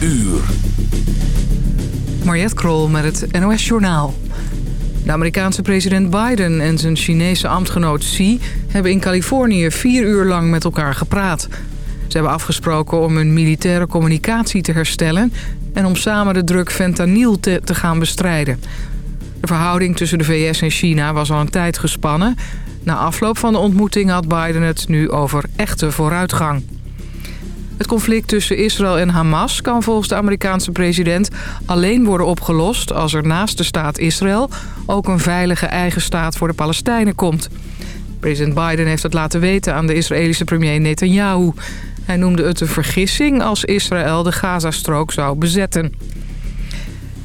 uur. Mariette Krol met het NOS Journaal. De Amerikaanse president Biden en zijn Chinese ambtgenoot Xi... hebben in Californië vier uur lang met elkaar gepraat. Ze hebben afgesproken om hun militaire communicatie te herstellen... en om samen de druk fentanyl te, te gaan bestrijden. De verhouding tussen de VS en China was al een tijd gespannen. Na afloop van de ontmoeting had Biden het nu over echte vooruitgang. Het conflict tussen Israël en Hamas kan volgens de Amerikaanse president alleen worden opgelost als er naast de staat Israël ook een veilige eigen staat voor de Palestijnen komt. President Biden heeft het laten weten aan de Israëlische premier Netanyahu. Hij noemde het een vergissing als Israël de Gazastrook zou bezetten.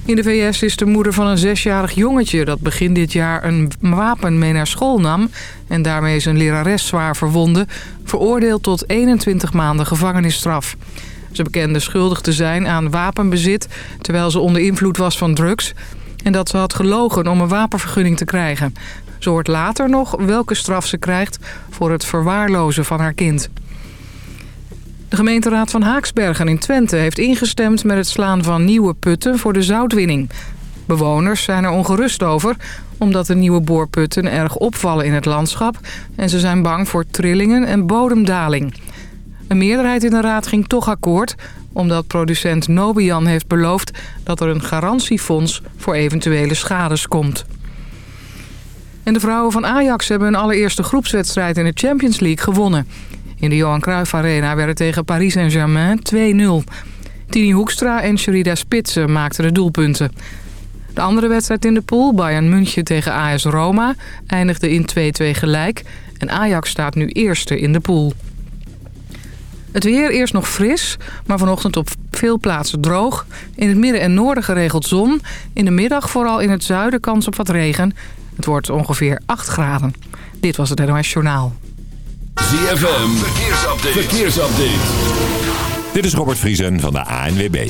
In de VS is de moeder van een zesjarig jongetje... dat begin dit jaar een wapen mee naar school nam... en daarmee zijn lerares zwaar verwonde... veroordeeld tot 21 maanden gevangenisstraf. Ze bekende schuldig te zijn aan wapenbezit... terwijl ze onder invloed was van drugs... en dat ze had gelogen om een wapenvergunning te krijgen. Ze hoort later nog welke straf ze krijgt... voor het verwaarlozen van haar kind. De gemeenteraad van Haaksbergen in Twente heeft ingestemd met het slaan van nieuwe putten voor de zoutwinning. Bewoners zijn er ongerust over, omdat de nieuwe boorputten erg opvallen in het landschap... en ze zijn bang voor trillingen en bodemdaling. Een meerderheid in de raad ging toch akkoord... omdat producent Nobian heeft beloofd dat er een garantiefonds voor eventuele schades komt. En de vrouwen van Ajax hebben hun allereerste groepswedstrijd in de Champions League gewonnen... In de Johan Cruijff Arena werden tegen Paris Saint-Germain 2-0. Tini Hoekstra en Sherida Spitsen maakten de doelpunten. De andere wedstrijd in de pool, Bayern München tegen AS Roma, eindigde in 2-2 gelijk. En Ajax staat nu eerste in de pool. Het weer eerst nog fris, maar vanochtend op veel plaatsen droog. In het midden en noorden geregeld zon. In de middag vooral in het zuiden kans op wat regen. Het wordt ongeveer 8 graden. Dit was het NOS Journaal. ZFM, verkeersupdate. verkeersupdate. Dit is Robert Vriesen van de ANWB.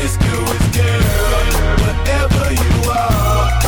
it's do, it's do. Whatever you are.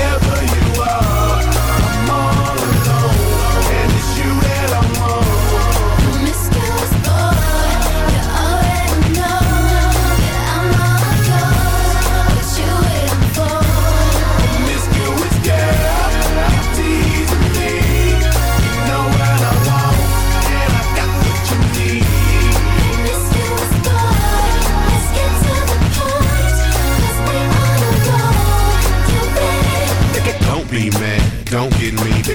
whatever you are,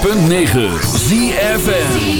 106.9 ZFN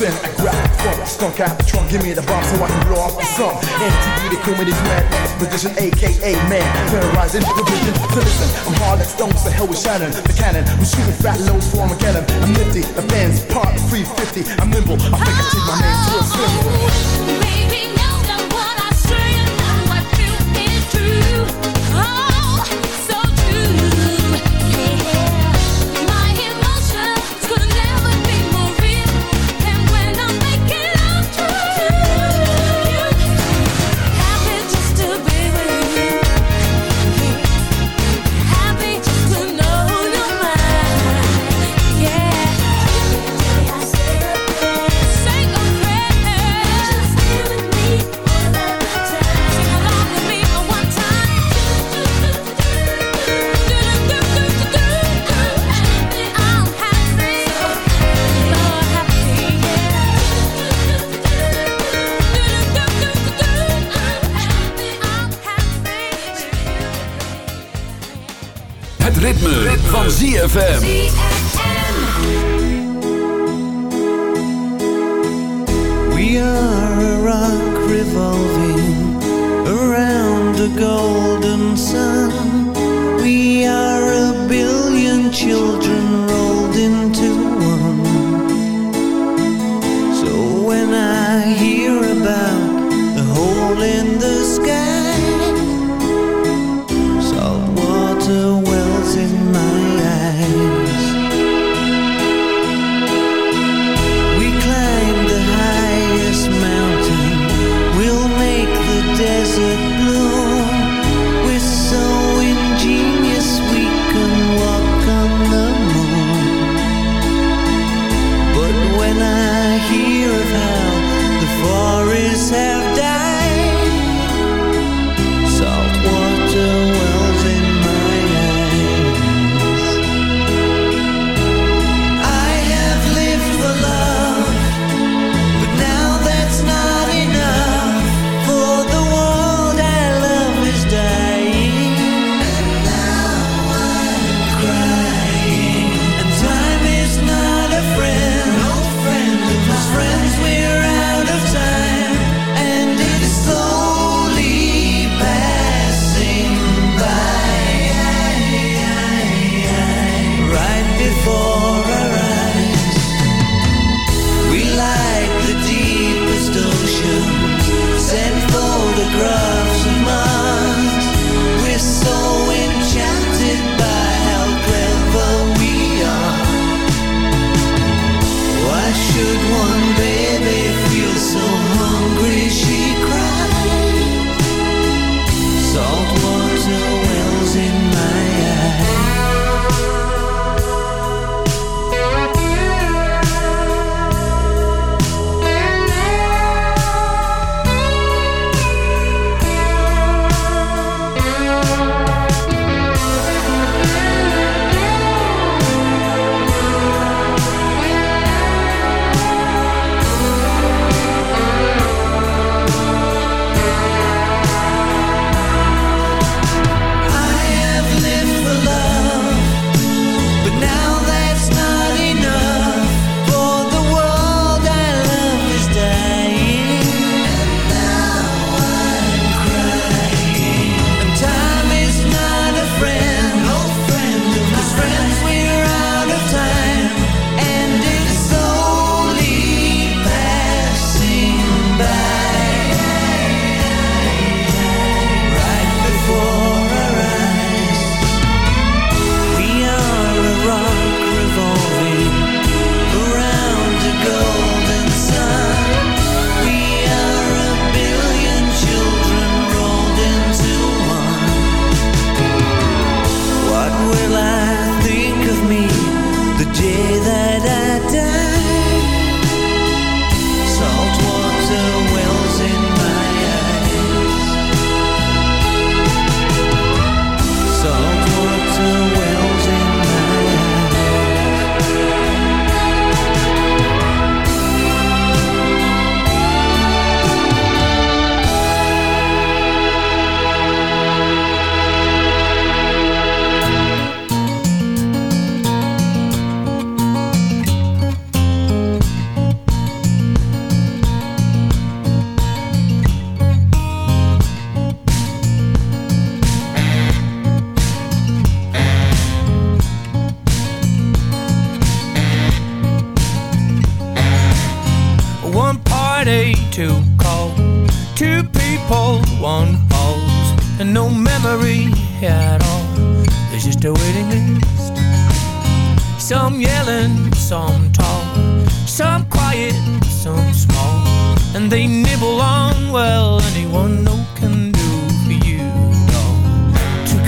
sin I the from stunk out the trunk, give me the bomb so I can blow off the sun MTV, they call me the grand magician, aka man. Terrorizing the vision, so listen I'm hard like stones, the hell with Shannon. The cannon, I'm shooting fat loads for Armageddon I'm nifty, the fans part 350 I'm nimble, I think I take my name to a symbol oh, Baby. Dfm.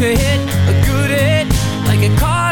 A hit, a good hit, like a car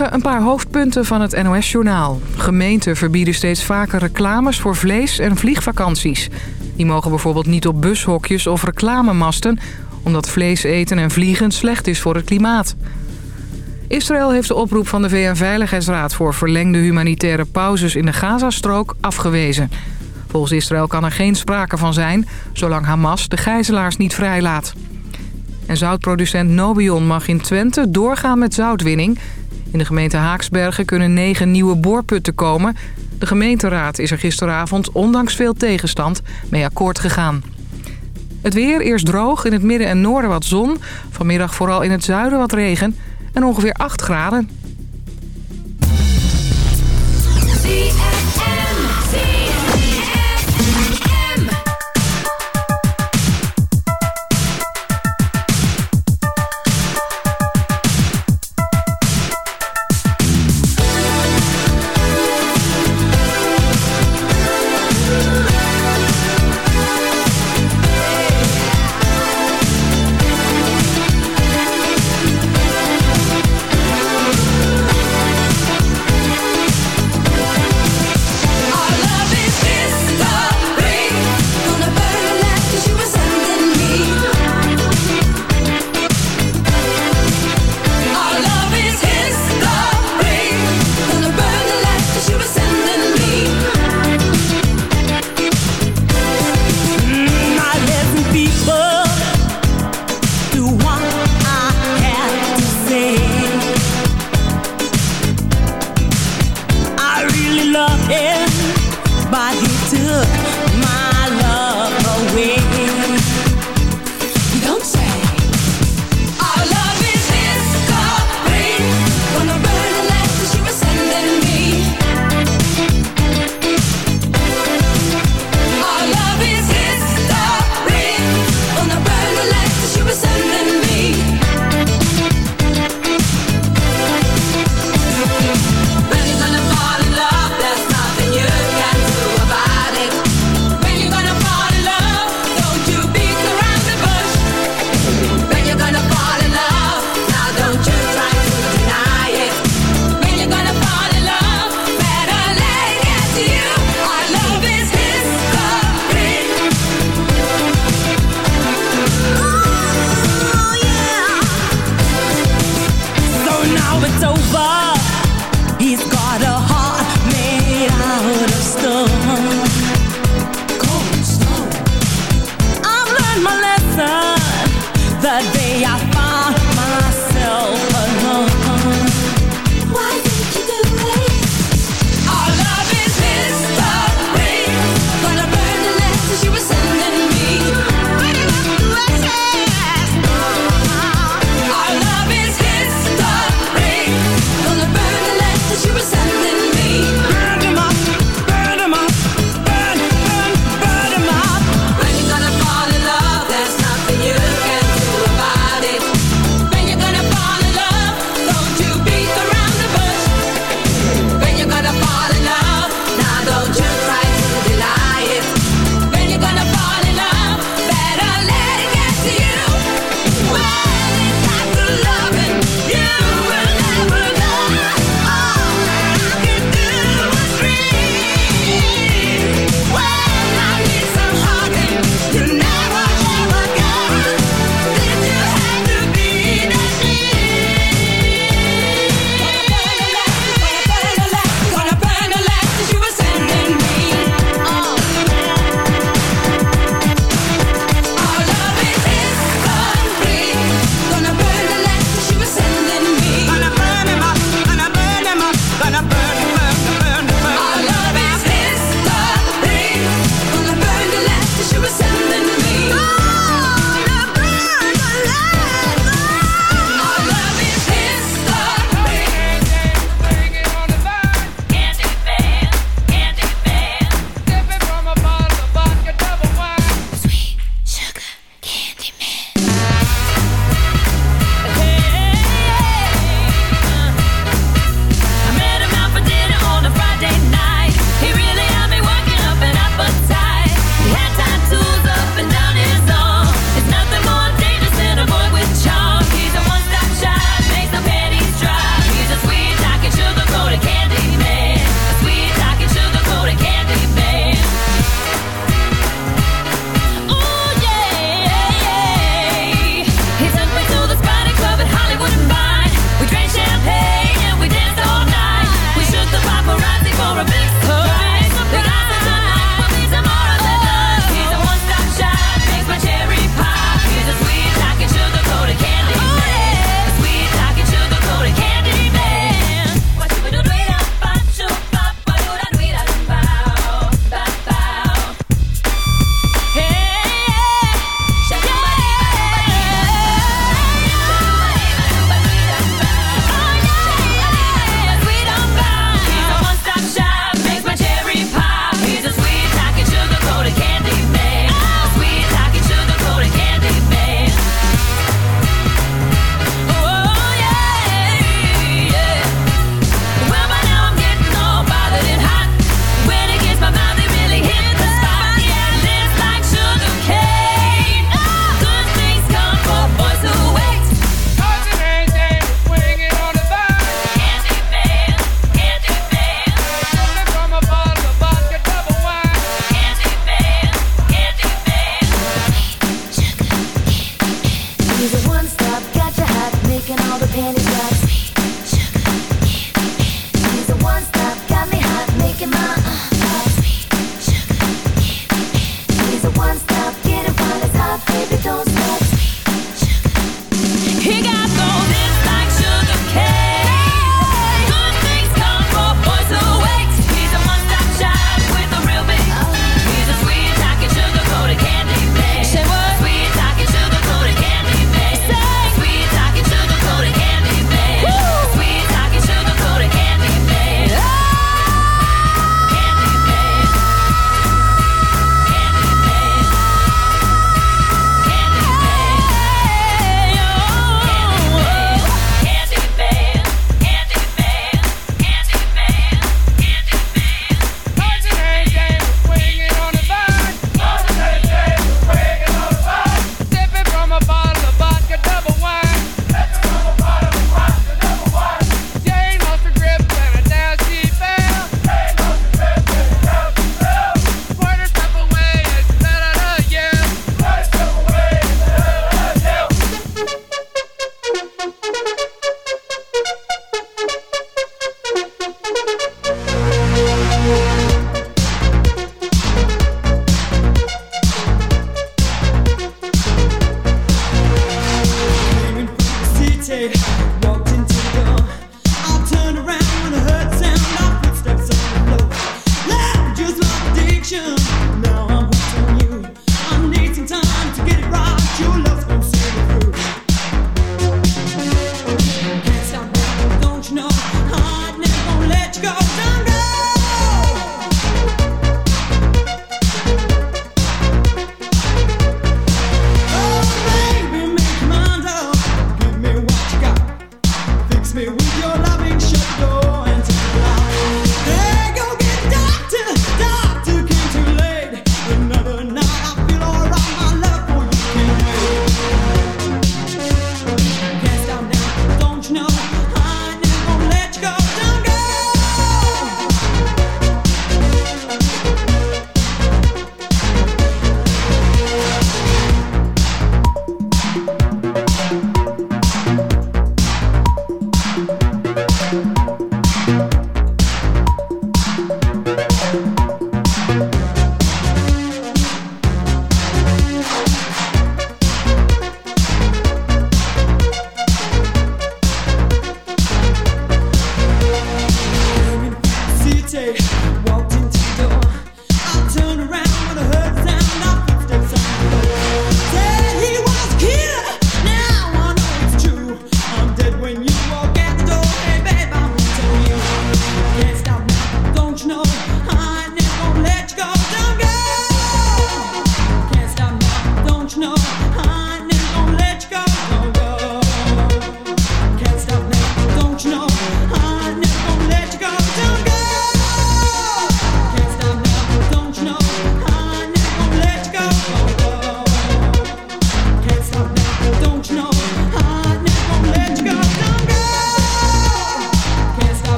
Een paar hoofdpunten van het NOS-journaal. Gemeenten verbieden steeds vaker reclames voor vlees- en vliegvakanties. Die mogen bijvoorbeeld niet op bushokjes of reclamemasten... omdat vlees eten en vliegen slecht is voor het klimaat. Israël heeft de oproep van de VN-veiligheidsraad... voor verlengde humanitaire pauzes in de Gazastrook afgewezen. Volgens Israël kan er geen sprake van zijn... zolang Hamas de gijzelaars niet vrijlaat. En zoutproducent Nobion mag in Twente doorgaan met zoutwinning. In de gemeente Haaksbergen kunnen negen nieuwe boorputten komen. De gemeenteraad is er gisteravond, ondanks veel tegenstand, mee akkoord gegaan. Het weer eerst droog, in het midden en noorden wat zon. Vanmiddag vooral in het zuiden wat regen en ongeveer 8 graden.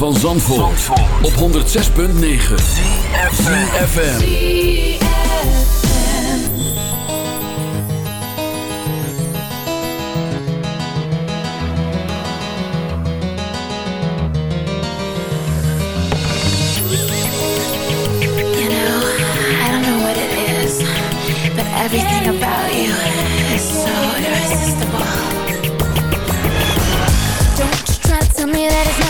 van Zandvoort, Zandvoort. op 106.9 CFFM You know, I don't know what it is But everything about you is so irresistible Don't you try to tell me that it's not